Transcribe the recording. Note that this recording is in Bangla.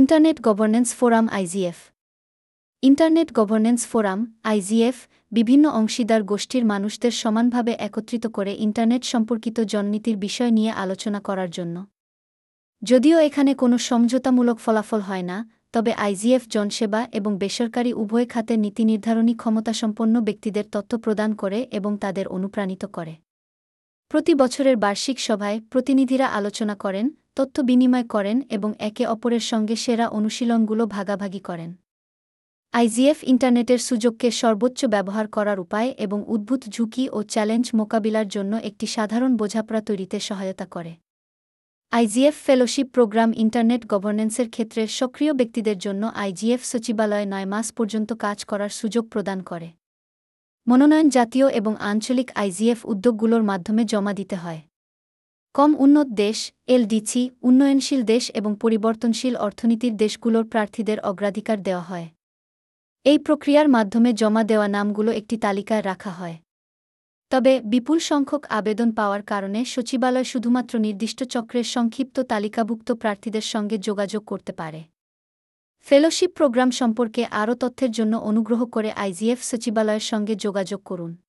Internet governance forum IGF internet governance forum IGF বিভিন্ন অংশীদার গোষ্ঠীর মানুষদের সমানভাবে একত্রিত করে ইন্টারনেট সম্পর্কিত জননীতির বিষয় নিয়ে আলোচনা করার জন্য। যদিও এখানে কোনো সমঝোতামূলক ফলাফল হয় না, তবে আইজিএফ জনসেবা এবং বেসরকারি উভয় খাতের নীতি নির্ধারণী ক্ষমতাসম্পন্ন ব্যক্তিদের তথ্য প্রদান করে এবং তাদের অনুপ্রাণিত করে। প্রতি বছরের বার্ষিক সভায় প্রতিনিধিরা আলোচনা করেন তথ্য বিনিময় করেন এবং একে অপরের সঙ্গে সেরা অনুশীলনগুলো ভাগাভাগি করেন। আইজিএফ ইন্টারনেটের সুযোগকে সর্বোচ্চ ব্যবহার করার উপায় এবং উদ্ভূত ঝুঁকি ও চ্যালেঞ্জ মোকাবিলার জন্য একটি সাধারণ বোঝাপড়া তৈরিতে সহায়তা করে। আইজিএফ ফেলোশিপ প্রোগ্রাম ইন্টারনেট গভর্নেন্সের ক্ষেত্রে সক্রিয় ব্যক্তিদের জন্য আইজিএফ সচিবালয় নয় মাস পর্যন্ত কাজ করার সুযোগ প্রদান করে। মনোনয়ন জাতীয় এবং আঞ্চলিক আইজিএফ উদ্যোগগুলোর মাধ্যমে জমা দিতে হয়। কম উন্নত দেশ, এলডিসি, উন্নয়নশীল দেশ এবং পরিবর্তনশীল অর্থনীতির দেশগুলোর প্রার্থীদের অগ্রাধিকার দেওয়া হয়। এই প্রক্রিয়ার মাধ্যমে জমা দেওয়া নামগুলো একটি তালিকায় রাখা হয়। তবে বিপুল সংখ্যক আবেদন পাওয়ার কারণে সচিবালয় শুধুমাত্র নির্দিষ্ট চক্রের সংক্ষিপ্ত তালিকাভুক্ত প্রার্থীদের সঙ্গে যোগাযোগ করতে পারে। ফেলোশিপ প্রোগ্রাম সম্পর্কে আরও তথ্যের জন্য অনুগ্রহ করে আইজিএফ সচিবালয়ের সঙ্গে যোগাযোগ করুন।